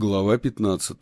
Глава 15.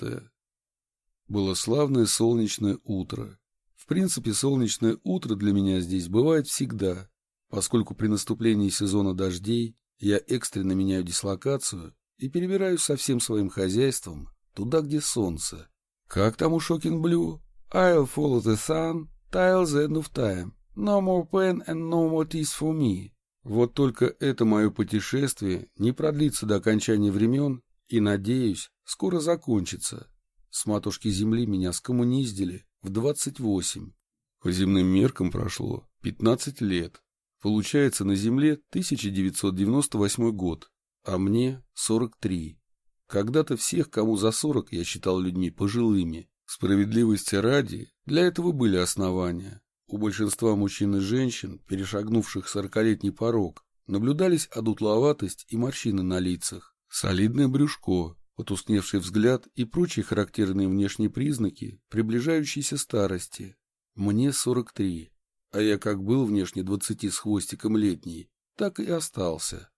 Было славное солнечное утро. В принципе, солнечное утро для меня здесь бывает всегда, поскольку при наступлении сезона дождей я экстренно меняю дислокацию и перебираюсь со всем своим хозяйством туда, где солнце. Как там у Шокин Блю? I'll follow the sun till the end of time. No more pain and no more tears for me. Вот только это мое путешествие не продлится до окончания времен и, надеюсь, скоро закончится. С матушки земли меня скоммуниздили в 28. По земным меркам прошло 15 лет. Получается, на земле 1998 год, а мне 43. Когда-то всех, кому за 40, я считал людьми пожилыми. Справедливости ради, для этого были основания. У большинства мужчин и женщин, перешагнувших сорокалетний порог, наблюдались одутловатость и морщины на лицах. Солидное брюшко, потускневший взгляд и прочие характерные внешние признаки приближающейся старости. Мне 43, а я как был внешне 20 с хвостиком летний, так и остался.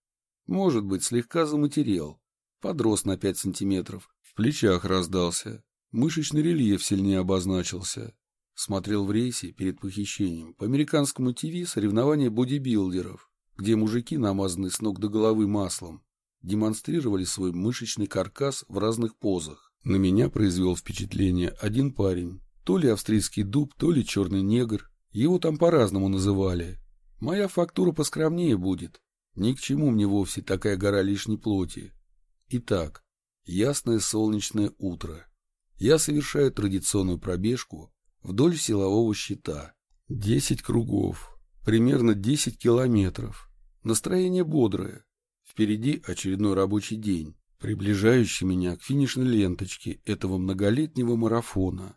Может быть, слегка заматерел, подрос на 5 сантиметров, в плечах раздался, мышечный рельеф сильнее обозначился. Смотрел в рейсе перед похищением по американскому ТВ соревнования бодибилдеров, где мужики намазаны с ног до головы маслом, демонстрировали свой мышечный каркас в разных позах. На меня произвел впечатление один парень, то ли австрийский дуб, то ли черный негр, его там по-разному называли. Моя фактура поскромнее будет, ни к чему мне вовсе такая гора лишней плоти. Итак, ясное солнечное утро. Я совершаю традиционную пробежку вдоль силового щита. Десять кругов, примерно десять километров. Настроение бодрое, Впереди очередной рабочий день, приближающий меня к финишной ленточке этого многолетнего марафона.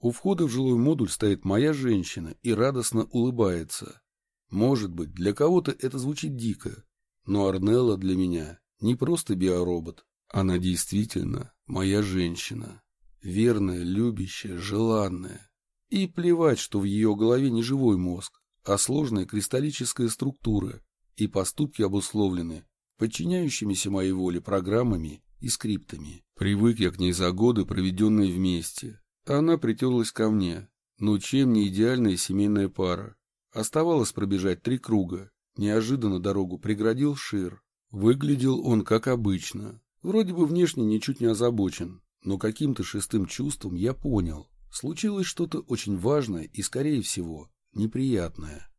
У входа в жилой модуль стоит моя женщина и радостно улыбается. Может быть, для кого-то это звучит дико, но Арнелла для меня не просто биоробот. Она действительно моя женщина. Верная, любящая, желанная. И плевать, что в ее голове не живой мозг, а сложная кристаллическая структура, и поступки обусловлены подчиняющимися моей воле программами и скриптами. Привык я к ней за годы, проведенные вместе. Она притерлась ко мне. Но чем не идеальная семейная пара? Оставалось пробежать три круга. Неожиданно дорогу преградил Шир. Выглядел он как обычно. Вроде бы внешне ничуть не озабочен, но каким-то шестым чувством я понял. Случилось что-то очень важное и, скорее всего, неприятное.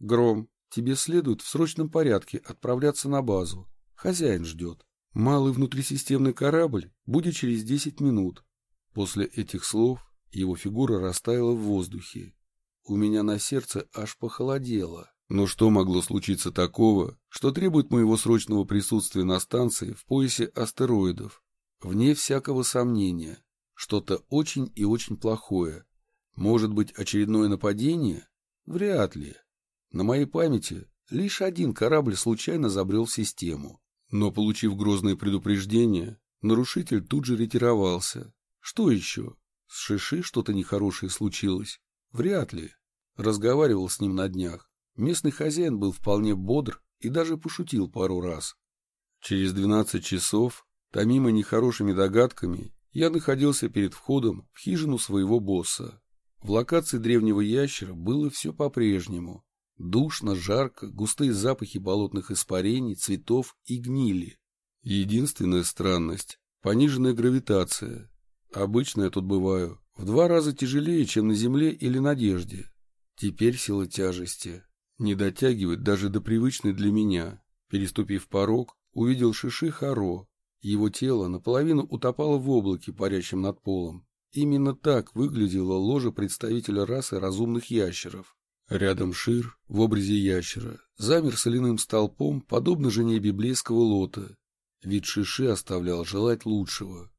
Гром, Тебе следует в срочном порядке отправляться на базу. Хозяин ждет. Малый внутрисистемный корабль будет через десять минут. После этих слов его фигура растаяла в воздухе. У меня на сердце аж похолодело. Но что могло случиться такого, что требует моего срочного присутствия на станции в поясе астероидов? Вне всякого сомнения, что-то очень и очень плохое. Может быть, очередное нападение? Вряд ли. На моей памяти лишь один корабль случайно забрел в систему. Но, получив грозное предупреждение, нарушитель тут же ретировался. Что еще? С Шиши что-то нехорошее случилось? Вряд ли. Разговаривал с ним на днях. Местный хозяин был вполне бодр и даже пошутил пару раз. Через двенадцать часов, томимо нехорошими догадками, я находился перед входом в хижину своего босса. В локации древнего ящера было все по-прежнему. Душно, жарко, густые запахи болотных испарений, цветов и гнили. Единственная странность — пониженная гравитация. Обычно я тут бываю в два раза тяжелее, чем на Земле или Надежде. Теперь сила тяжести не дотягивает даже до привычной для меня. Переступив порог, увидел Шиши Харо. Его тело наполовину утопало в облаке, парящем над полом. Именно так выглядело ложе представителя расы разумных ящеров. Рядом Шир, в образе ящера, замер соляным столпом, подобно жене библейского лота. Вид Шиши оставлял желать лучшего.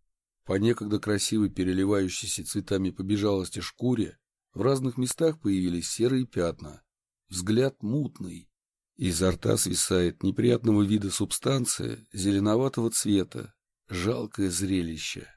По некогда красивой переливающейся цветами побежалости шкуре в разных местах появились серые пятна. Взгляд мутный. Изо рта свисает неприятного вида субстанция зеленоватого цвета. Жалкое зрелище.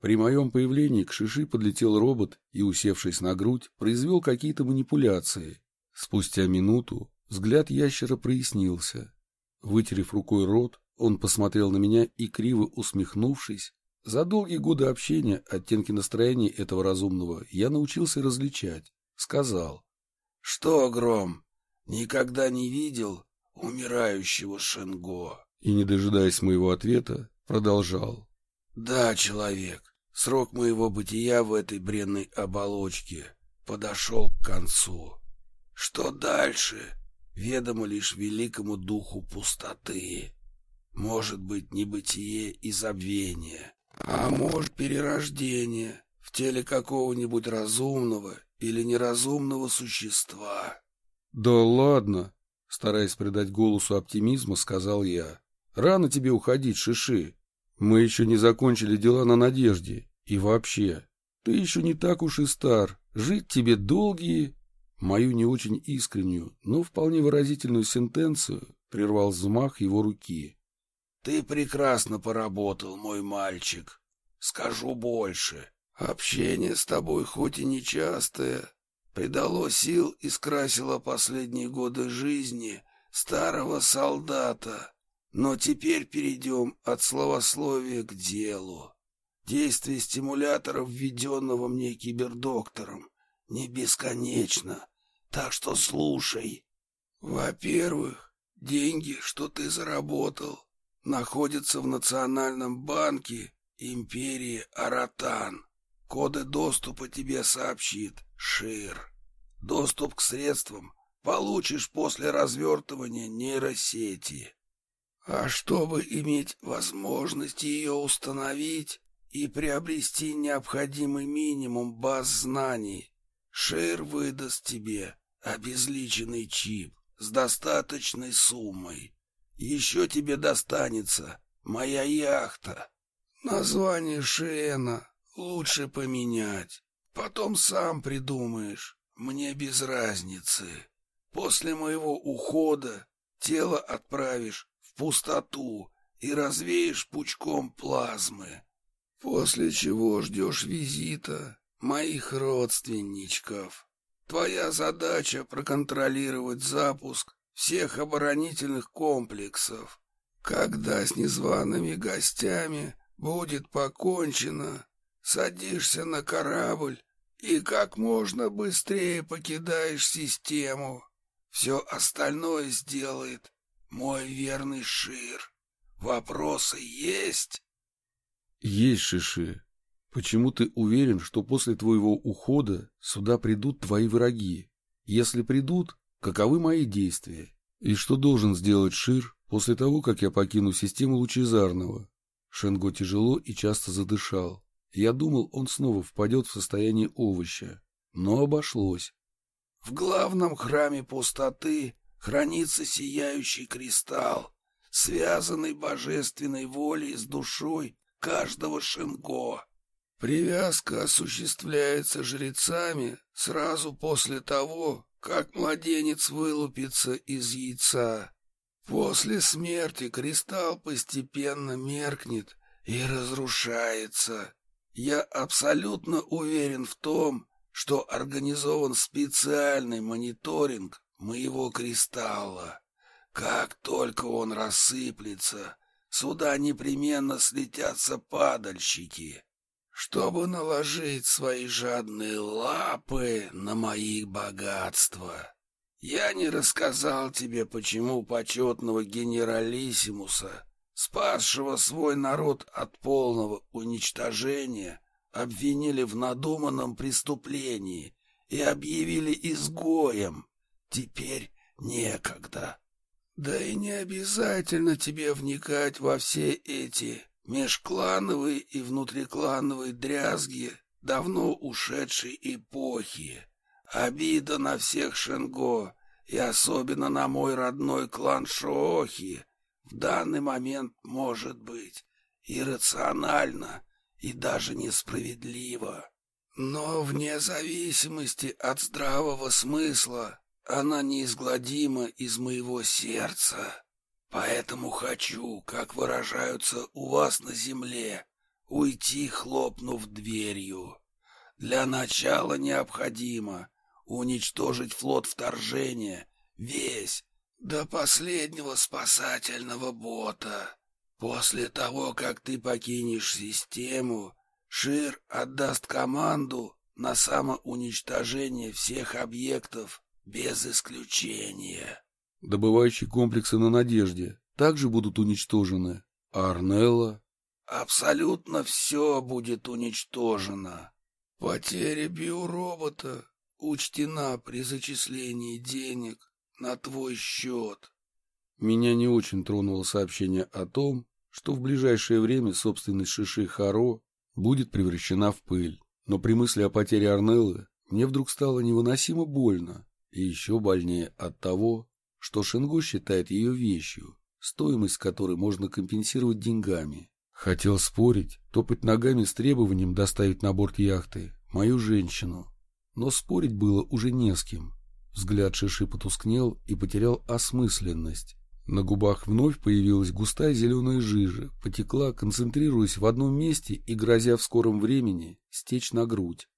При моем появлении к Шиши подлетел робот и, усевшись на грудь, произвел какие-то манипуляции. Спустя минуту взгляд ящера прояснился. Вытерев рукой рот, он посмотрел на меня и, криво усмехнувшись, За долгие годы общения оттенки настроения этого разумного я научился различать. Сказал. — Что, Гром, никогда не видел умирающего Шенго? И, не дожидаясь моего ответа, продолжал. — Да, человек, срок моего бытия в этой бренной оболочке подошел к концу. Что дальше, ведомо лишь великому духу пустоты. Может быть, небытие и забвение, а может, перерождение в теле какого-нибудь разумного или неразумного существа. — Да ладно, — стараясь придать голосу оптимизма, сказал я. — Рано тебе уходить, Шиши. Мы еще не закончили дела на Надежде. И вообще, ты еще не так уж и стар. Жить тебе долгие... Мою не очень искреннюю, но вполне выразительную сентенцию прервал взмах его руки. Ты прекрасно поработал, мой мальчик. Скажу больше. Общение с тобой хоть и нечастое, придало сил и скрасило последние годы жизни старого солдата. Но теперь перейдем от словословия к делу. Действие стимулятора, введенного мне кибердоктором, не бесконечно, так что слушай. Во-первых, деньги, что ты заработал, находится в Национальном банке Империи Аратан. Коды доступа тебе сообщит Шир. Доступ к средствам получишь после развертывания нейросети. А чтобы иметь возможность ее установить и приобрести необходимый минимум баз знаний, Шир выдаст тебе обезличенный чип с достаточной суммой. Еще тебе достанется моя яхта. Название Шена лучше поменять. Потом сам придумаешь. Мне без разницы. После моего ухода тело отправишь в пустоту и развеешь пучком плазмы. После чего ждешь визита моих родственничков. Твоя задача проконтролировать запуск всех оборонительных комплексов. Когда с незваными гостями будет покончено, садишься на корабль и как можно быстрее покидаешь систему. Все остальное сделает мой верный Шир. Вопросы есть? Есть, Шиши. Почему ты уверен, что после твоего ухода сюда придут твои враги? Если придут, каковы мои действия и что должен сделать Шир после того, как я покину систему Лучезарного. Шенго тяжело и часто задышал. Я думал, он снова впадет в состояние овоща, но обошлось. В главном храме пустоты хранится сияющий кристалл, связанный божественной волей с душой каждого Шенго. Привязка осуществляется жрецами сразу после того, как младенец вылупится из яйца. После смерти кристалл постепенно меркнет и разрушается. Я абсолютно уверен в том, что организован специальный мониторинг моего кристалла. Как только он рассыплется, сюда непременно слетятся падальщики чтобы наложить свои жадные лапы на мои богатства. Я не рассказал тебе, почему почетного генералиссимуса, спасшего свой народ от полного уничтожения, обвинили в надуманном преступлении и объявили изгоем. Теперь некогда. Да и не обязательно тебе вникать во все эти межклановые и внутриклановые дрязги давно ушедшей эпохи. Обида на всех Шенго и особенно на мой родной клан Шоохи в данный момент может быть иррационально и даже несправедливо. Но вне зависимости от здравого смысла она неизгладима из моего сердца. Поэтому хочу, как выражаются у вас на земле, уйти, хлопнув дверью. Для начала необходимо уничтожить флот вторжения, весь, до последнего спасательного бота. После того, как ты покинешь систему, Шир отдаст команду на самоуничтожение всех объектов без исключения. Добывающие комплексы на Надежде также будут уничтожены. А Арнелла? Абсолютно все будет уничтожено. Потеря биоробота учтена при зачислении денег на твой счет. Меня не очень тронуло сообщение о том, что в ближайшее время собственность Шиши Харо будет превращена в пыль. Но при мысли о потере Арнеллы мне вдруг стало невыносимо больно, и еще больнее от того, что Шенго считает ее вещью, стоимость которой можно компенсировать деньгами. Хотел спорить, топать ногами с требованием доставить на борт яхты мою женщину. Но спорить было уже не с кем. Взгляд Шиши потускнел и потерял осмысленность. На губах вновь появилась густая зеленая жижа, потекла, концентрируясь в одном месте и грозя в скором времени стечь на грудь.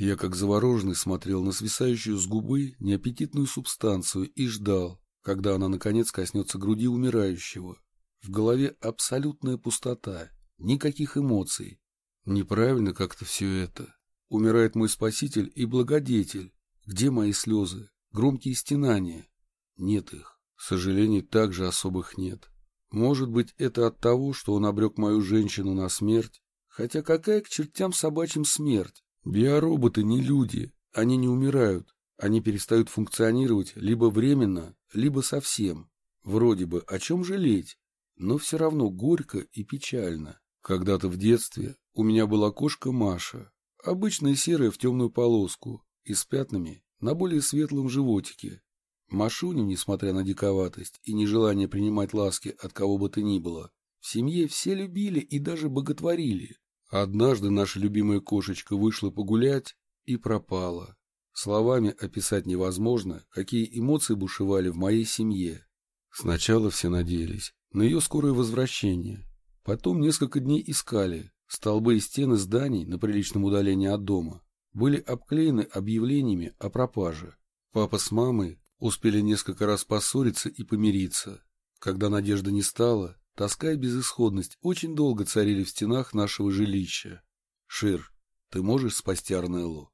Я, как завороженный, смотрел на свисающую с губы неаппетитную субстанцию и ждал, когда она, наконец, коснется груди умирающего. В голове абсолютная пустота, никаких эмоций. Неправильно как-то все это. Умирает мой спаситель и благодетель. Где мои слезы? Громкие стенания? Нет их. Сожалений также особых нет. Может быть, это от того, что он обрек мою женщину на смерть? Хотя какая к чертям собачьим смерть? Биороботы не люди, они не умирают. Они перестают функционировать либо временно, либо совсем. Вроде бы о чем жалеть, но все равно горько и печально. Когда-то в детстве у меня была кошка Маша, обычная серая в темную полоску и с пятнами на более светлом животике. Машуню, несмотря на диковатость и нежелание принимать ласки от кого бы то ни было, в семье все любили и даже боготворили. Однажды наша любимая кошечка вышла погулять и пропала. Словами описать невозможно, какие эмоции бушевали в моей семье. Сначала все надеялись на ее скорое возвращение. Потом несколько дней искали. Столбы и стены зданий на приличном удалении от дома были обклеены объявлениями о пропаже. Папа с мамой Успели несколько раз поссориться и помириться. Когда надежды не стало, тоска и безысходность очень долго царили в стенах нашего жилища. Шир, ты можешь спасти Арнеллу?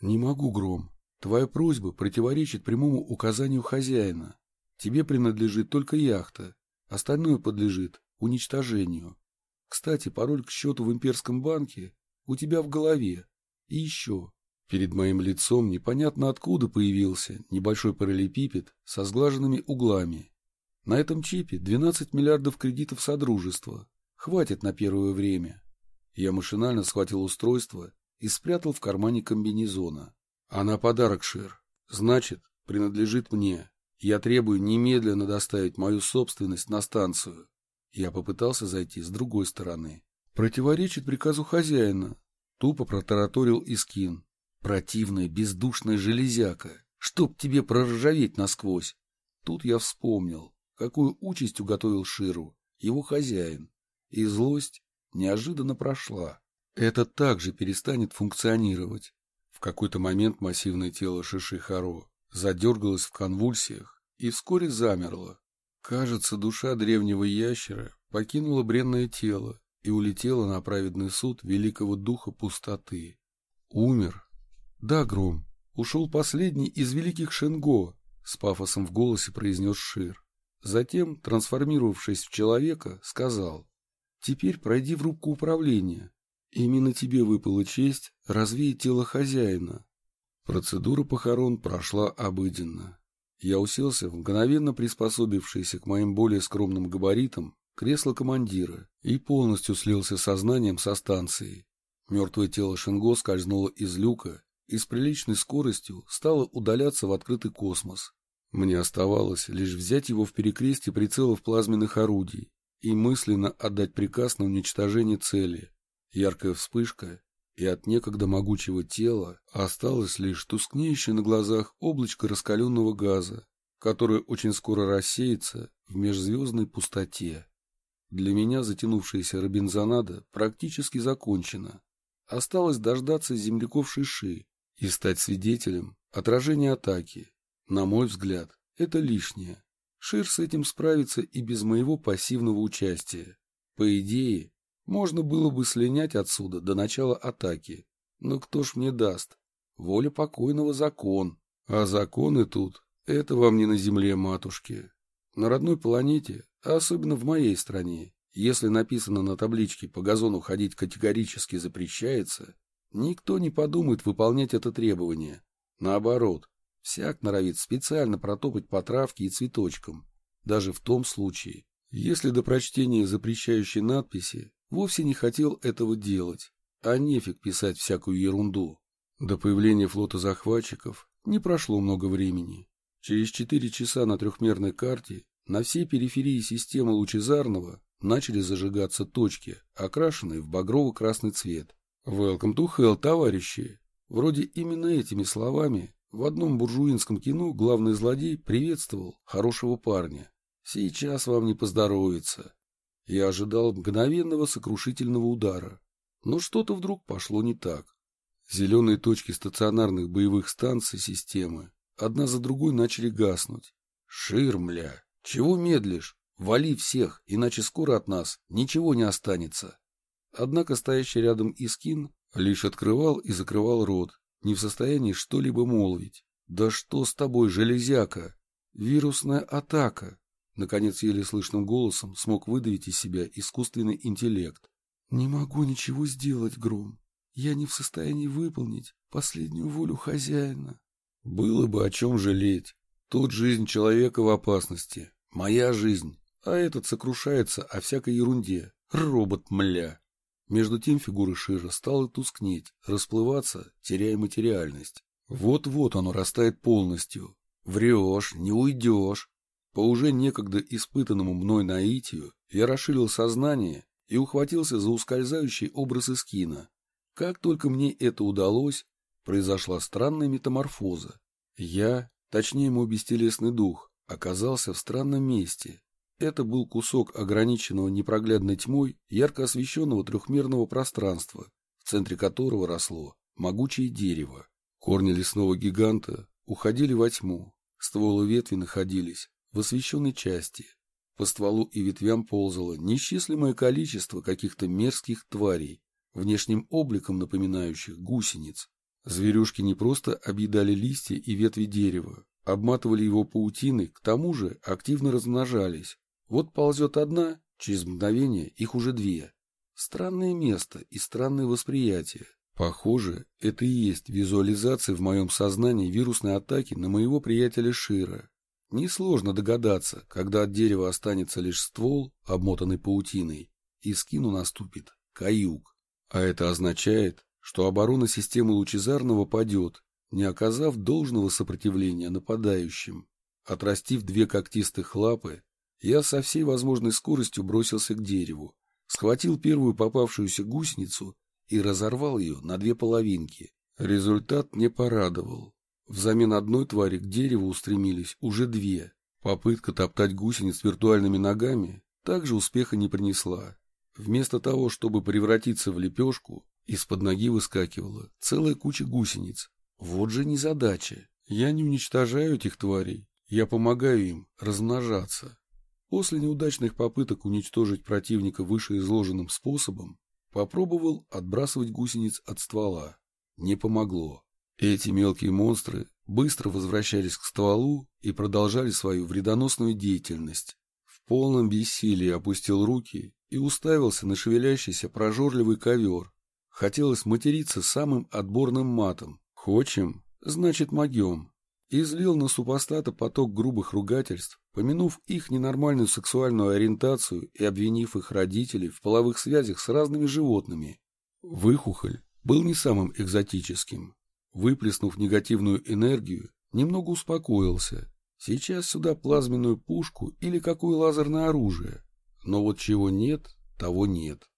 Не могу, Гром. Твоя просьба противоречит прямому указанию хозяина. Тебе принадлежит только яхта, остальное подлежит уничтожению. Кстати, пароль к счету в имперском банке у тебя в голове. И еще. Перед моим лицом непонятно откуда появился небольшой параллелепипед со сглаженными углами. На этом чипе 12 миллиардов кредитов Содружества. Хватит на первое время. Я машинально схватил устройство и спрятал в кармане комбинезона. Она подарок, Шир. Значит, принадлежит мне. Я требую немедленно доставить мою собственность на станцию. Я попытался зайти с другой стороны. Противоречит приказу хозяина. Тупо протараторил Искин. Противная бездушная железяка, чтоб тебе проржаветь насквозь. Тут я вспомнил, какую участь уготовил Ширу, его хозяин, и злость неожиданно прошла. Это также перестанет функционировать. В какой-то момент массивное тело Шиши Харо задергалось в конвульсиях и вскоре замерло. Кажется, душа древнего ящера покинула бренное тело и улетела на праведный суд великого духа пустоты. Умер «Да, Гром, ушел последний из великих Шенго», — с пафосом в голосе произнес Шир. Затем, трансформировавшись в человека, сказал, «Теперь пройди в рубку управления. Именно тебе выпала честь развеять тело хозяина». Процедура похорон прошла обыденно. Я уселся в мгновенно приспособившееся к моим более скромным габаритам кресло командира и полностью слился сознанием со станцией. Мертвое тело Шенго скользнуло из люка и с приличной скоростью стало удаляться в открытый космос. Мне оставалось лишь взять его в перекрестие прицелов плазменных орудий и мысленно отдать приказ на уничтожение цели. Яркая вспышка, и от некогда могучего тела осталось лишь тускнеющее на глазах облачко раскаленного газа, которое очень скоро рассеется в межзвездной пустоте. Для меня затянувшаяся робинзонада практически закончена. Осталось дождаться земляков Шиши, и стать свидетелем отражения атаки. На мой взгляд, это лишнее. Шир с этим справится и без моего пассивного участия. По идее, можно было бы слинять отсюда до начала атаки. Но кто ж мне даст? Воля покойного закон. А законы тут — это вам не на земле, матушки. На родной планете, а особенно в моей стране, если написано на табличке «по газону ходить категорически запрещается», никто не подумает выполнять это требование. Наоборот, всяк норовит специально протопать по травке и цветочкам, даже в том случае, если до прочтения запрещающей надписи вовсе не хотел этого делать, а нефиг писать всякую ерунду. До появления флота захватчиков не прошло много времени. Через четыре часа на трехмерной карте на всей периферии системы лучезарного начали зажигаться точки, окрашенные в багрово-красный цвет. «Welcome to hell, товарищи!» Вроде именно этими словами в одном буржуинском кино главный злодей приветствовал хорошего парня. «Сейчас вам не поздоровится». Я ожидал мгновенного сокрушительного удара. Но что-то вдруг пошло не так. Зеленые точки стационарных боевых станций системы одна за другой начали гаснуть. «Ширмля! Чего медлишь? Вали всех, иначе скоро от нас ничего не останется». Однако стоящий рядом Искин лишь открывал и закрывал рот, не в состоянии что-либо молвить. «Да что с тобой, железяка? Вирусная атака!» Наконец, еле слышным голосом смог выдавить из себя искусственный интеллект. «Не могу ничего сделать, Гром. Я не в состоянии выполнить последнюю волю хозяина». «Было бы о чем жалеть. Тут жизнь человека в опасности. Моя жизнь. А этот сокрушается о всякой ерунде. Робот, мля!» Между тем фигура Шира стала тускнеть, расплываться, теряя материальность. Вот-вот оно растает полностью. Врешь, не уйдешь. По уже некогда испытанному мной наитию я расширил сознание и ухватился за ускользающий образ Искина. Как только мне это удалось, произошла странная метаморфоза. Я, точнее мой бестелесный дух, оказался в странном месте, это был кусок ограниченного непроглядной тьмой ярко освещенного трехмерного пространства, в центре которого росло могучее дерево. Корни лесного гиганта уходили во тьму, стволы ветви находились в освещенной части. По стволу и ветвям ползало неисчислимое количество каких-то мерзких тварей, внешним обликом напоминающих гусениц. Зверюшки не просто объедали листья и ветви дерева, обматывали его паутиной, к тому же активно размножались, вот ползет одна, через мгновение их уже две. Странное место и странное восприятие. Похоже, это и есть визуализация в моем сознании вирусной атаки на моего приятеля Шира. Несложно догадаться, когда от дерева останется лишь ствол, обмотанный паутиной, и скину наступит каюк. А это означает, что оборона системы лучезарного падет, не оказав должного сопротивления нападающим. Отрастив две когтистых лапы, я со всей возможной скоростью бросился к дереву, схватил первую попавшуюся гусеницу и разорвал ее на две половинки. Результат не порадовал. Взамен одной твари к дереву устремились уже две. Попытка топтать гусениц виртуальными ногами также успеха не принесла. Вместо того, чтобы превратиться в лепешку, из-под ноги выскакивала целая куча гусениц. Вот же незадача. Я не уничтожаю этих тварей, я помогаю им размножаться. После неудачных попыток уничтожить противника вышеизложенным способом, попробовал отбрасывать гусениц от ствола. Не помогло. Эти мелкие монстры быстро возвращались к стволу и продолжали свою вредоносную деятельность. В полном бессилии опустил руки и уставился на шевелящийся прожорливый ковер. Хотелось материться самым отборным матом. Хочем, значит могем. Излил на супостата поток грубых ругательств, помянув их ненормальную сексуальную ориентацию и обвинив их родителей в половых связях с разными животными. Выхухоль был не самым экзотическим. Выплеснув негативную энергию, немного успокоился. Сейчас сюда плазменную пушку или какое лазерное оружие. Но вот чего нет, того нет.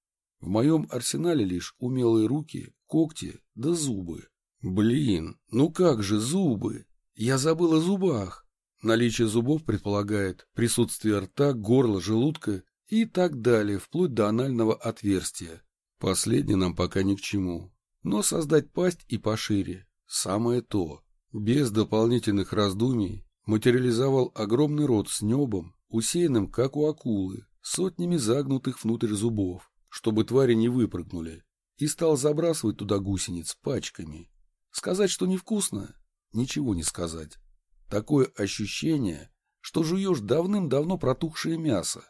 В моем арсенале лишь умелые руки, когти да зубы. Блин, ну как же зубы? Я забыл о зубах. Наличие зубов предполагает присутствие рта, горла, желудка и так далее, вплоть до анального отверстия. Последнее нам пока ни к чему. Но создать пасть и пошире – самое то. Без дополнительных раздумий материализовал огромный рот с небом, усеянным, как у акулы, сотнями загнутых внутрь зубов, чтобы твари не выпрыгнули, и стал забрасывать туда гусениц пачками. Сказать, что невкусно? Ничего не сказать. Такое ощущение, что жуешь давным-давно протухшее мясо.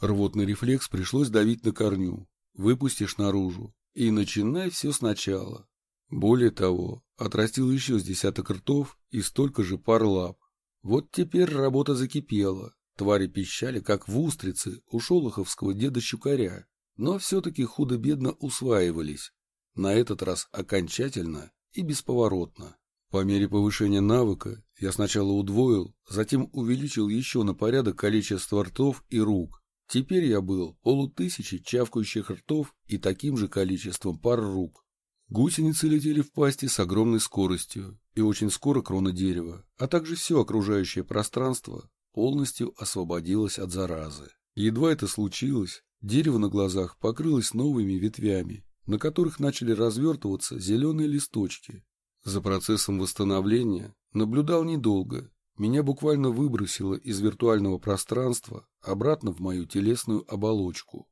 Рвотный рефлекс пришлось давить на корню. Выпустишь наружу и начинай все сначала. Более того, отрастил еще с десяток ртов и столько же пар лап. Вот теперь работа закипела. Твари пищали, как в устрице у шолоховского деда-щукаря, но все-таки худо-бедно усваивались. На этот раз окончательно и бесповоротно. По мере повышения навыка я сначала удвоил, затем увеличил еще на порядок количество ртов и рук. Теперь я был полутысячи чавкающих ртов и таким же количеством пар рук. Гусеницы летели в пасти с огромной скоростью, и очень скоро крона дерева, а также все окружающее пространство полностью освободилось от заразы. Едва это случилось, дерево на глазах покрылось новыми ветвями, на которых начали развертываться зеленые листочки. За процессом восстановления наблюдал недолго. Меня буквально выбросило из виртуального пространства обратно в мою телесную оболочку.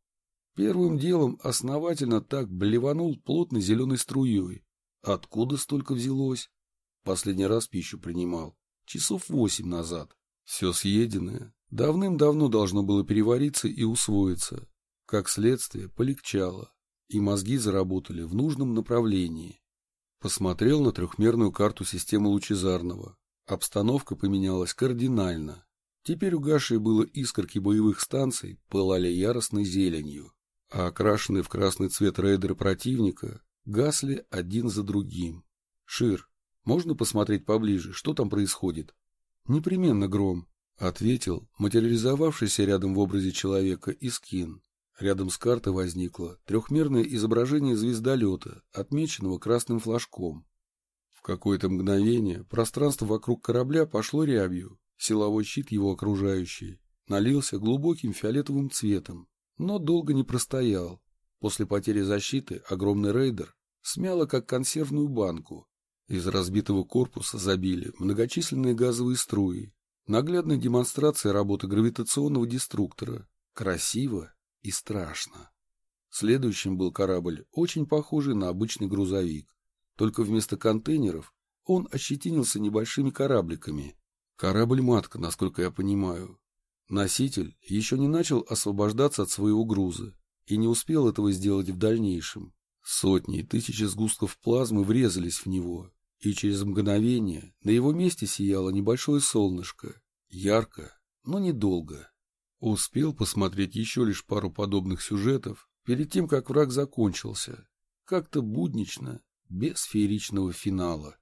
Первым делом основательно так блеванул плотной зеленой струей. Откуда столько взялось? Последний раз пищу принимал. Часов восемь назад. Все съеденное давным-давно должно было перевариться и усвоиться. Как следствие, полегчало, и мозги заработали в нужном направлении. Посмотрел на трехмерную карту системы Лучезарного. Обстановка поменялась кардинально. Теперь угасшие было искорки боевых станций пылали яростной зеленью а окрашенные в красный цвет рейдеры противника гасли один за другим. «Шир, можно посмотреть поближе, что там происходит?» «Непременно, Гром», — ответил материализовавшийся рядом в образе человека Искин. Рядом с картой возникло трехмерное изображение звездолета, отмеченного красным флажком. В какое-то мгновение пространство вокруг корабля пошло рябью, силовой щит его окружающий налился глубоким фиолетовым цветом, но долго не простоял. После потери защиты огромный рейдер смяло, как консервную банку. Из разбитого корпуса забили многочисленные газовые струи. Наглядная демонстрация работы гравитационного деструктора. Красиво и страшно. Следующим был корабль, очень похожий на обычный грузовик. Только вместо контейнеров он ощетинился небольшими корабликами. Корабль-матка, насколько я понимаю. Носитель еще не начал освобождаться от своего груза и не успел этого сделать в дальнейшем. Сотни и тысячи сгустков плазмы врезались в него, и через мгновение на его месте сияло небольшое солнышко. Ярко, но недолго. Успел посмотреть еще лишь пару подобных сюжетов перед тем, как враг закончился. Как-то буднично, без фееричного финала.